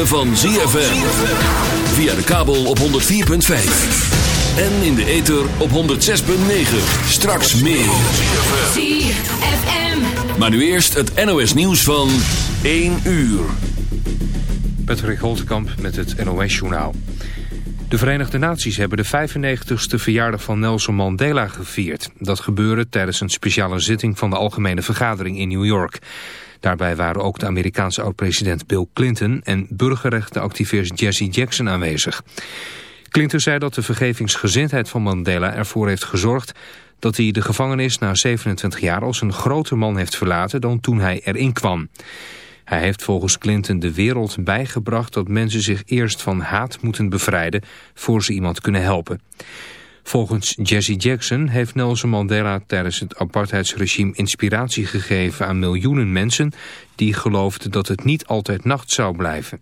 ritme van ZFM. Via de kabel op 104.5. En in de ether op 106.9. Straks meer. ZFM. Maar nu eerst het NOS nieuws van 1 uur. Patrick Holtkamp met het NOS-journaal. De Verenigde Naties hebben de 95ste verjaardag van Nelson Mandela gevierd. Dat gebeurde tijdens een speciale zitting van de Algemene Vergadering in New York. Daarbij waren ook de Amerikaanse oud-president Bill Clinton... en burgerrechtenactivist Jesse Jackson aanwezig. Clinton zei dat de vergevingsgezindheid van Mandela ervoor heeft gezorgd... dat hij de gevangenis na 27 jaar als een groter man heeft verlaten dan toen hij erin kwam. Hij heeft volgens Clinton de wereld bijgebracht dat mensen zich eerst van haat moeten bevrijden voor ze iemand kunnen helpen. Volgens Jesse Jackson heeft Nelson Mandela tijdens het apartheidsregime inspiratie gegeven aan miljoenen mensen die geloofden dat het niet altijd nacht zou blijven.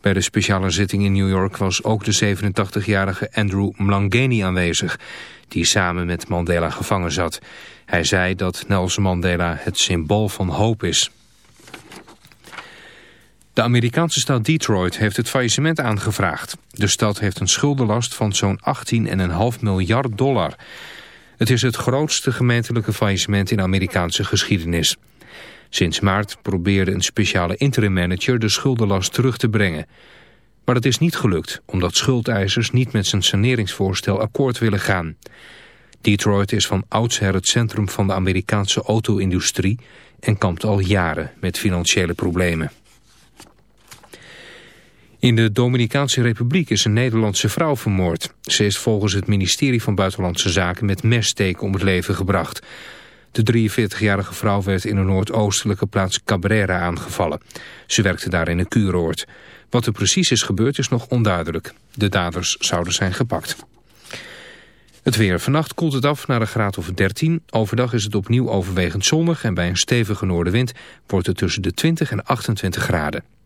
Bij de speciale zitting in New York was ook de 87-jarige Andrew Mlangeni aanwezig, die samen met Mandela gevangen zat. Hij zei dat Nelson Mandela het symbool van hoop is. De Amerikaanse stad Detroit heeft het faillissement aangevraagd. De stad heeft een schuldenlast van zo'n 18,5 miljard dollar. Het is het grootste gemeentelijke faillissement in Amerikaanse geschiedenis. Sinds maart probeerde een speciale interim manager de schuldenlast terug te brengen. Maar dat is niet gelukt, omdat schuldeisers niet met zijn saneringsvoorstel akkoord willen gaan. Detroit is van oudsher het centrum van de Amerikaanse auto-industrie... en kampt al jaren met financiële problemen. In de Dominicaanse Republiek is een Nederlandse vrouw vermoord. Ze is volgens het ministerie van Buitenlandse Zaken met messteken om het leven gebracht. De 43-jarige vrouw werd in de noordoostelijke plaats Cabrera aangevallen. Ze werkte daar in een kuuroord. Wat er precies is gebeurd is nog onduidelijk. De daders zouden zijn gepakt. Het weer. Vannacht koelt het af naar een graad of 13. Overdag is het opnieuw overwegend zonnig en bij een stevige noordenwind wordt het tussen de 20 en 28 graden.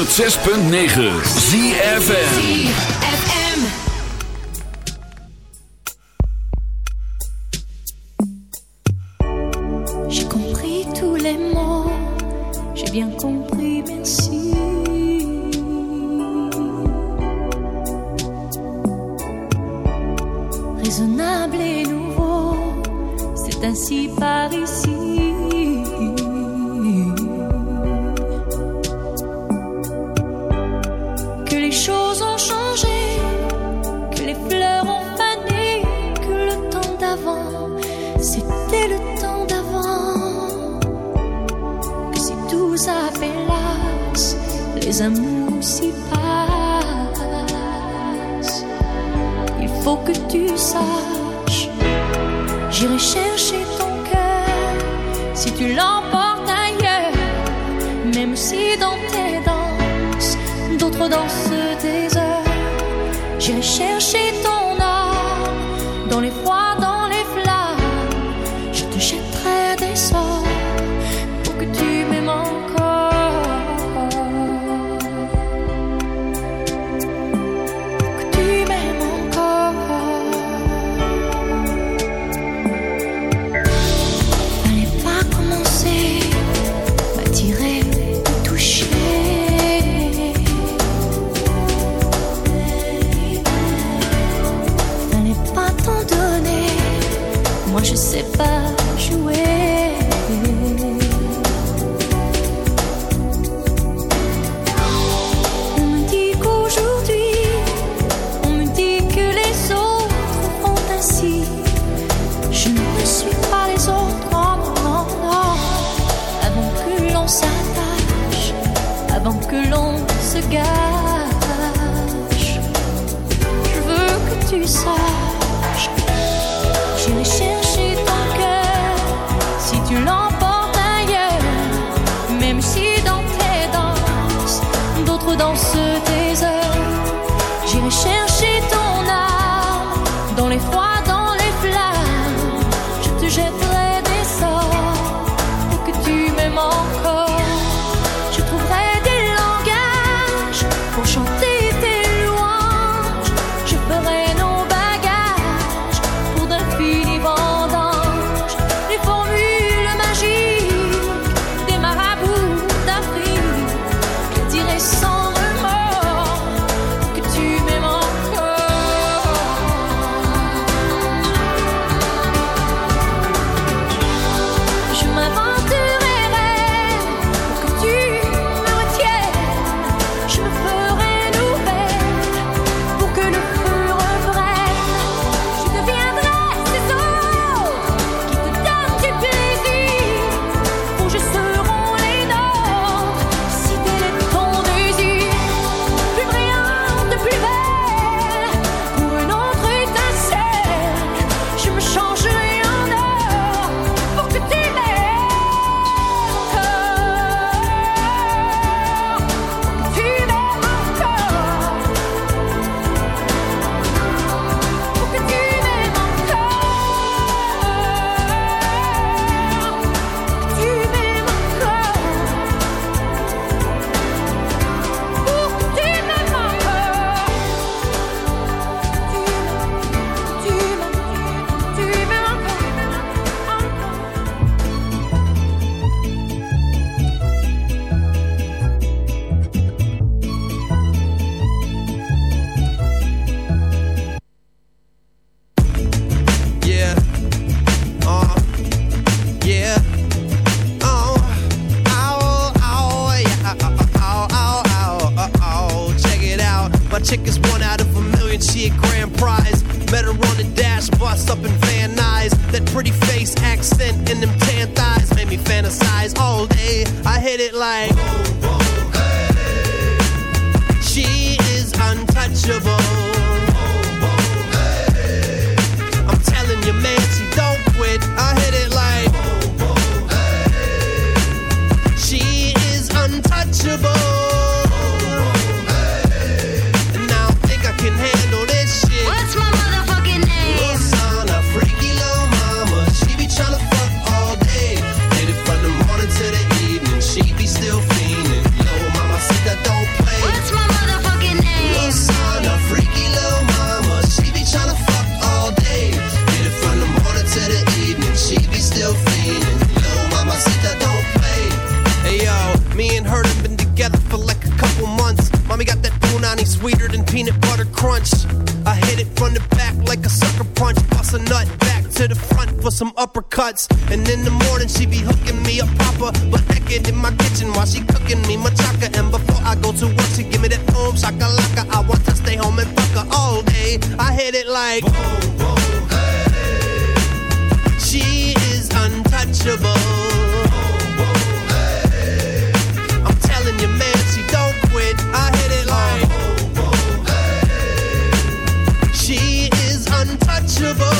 106.9 ZFN Moi je sais pas jouer. On me dit qu'aujourd'hui, on me dit que les autres ont ainsi. Je ne suis pas les autres, non, non, non. Avant que l'on s'attache, avant que l'on se gâche, je veux que tu saches. Bust a nut back to the front for some uppercuts. And in the morning, she be hooking me up proper. But naked in my kitchen while she cooking me machaca. And before I go to work, she give me that home shakalaka. I want to stay home and fuck her all day. I hit it like. Boom, boom, hey. She is untouchable. I'm telling you, man, she don't quit. I hit it like. She is untouchable.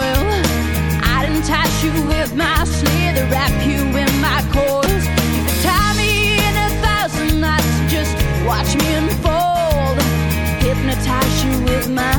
touch you with my slither, wrap you in my coils. You could tie me in a thousand knots, just watch me unfold. Hypnotize you with my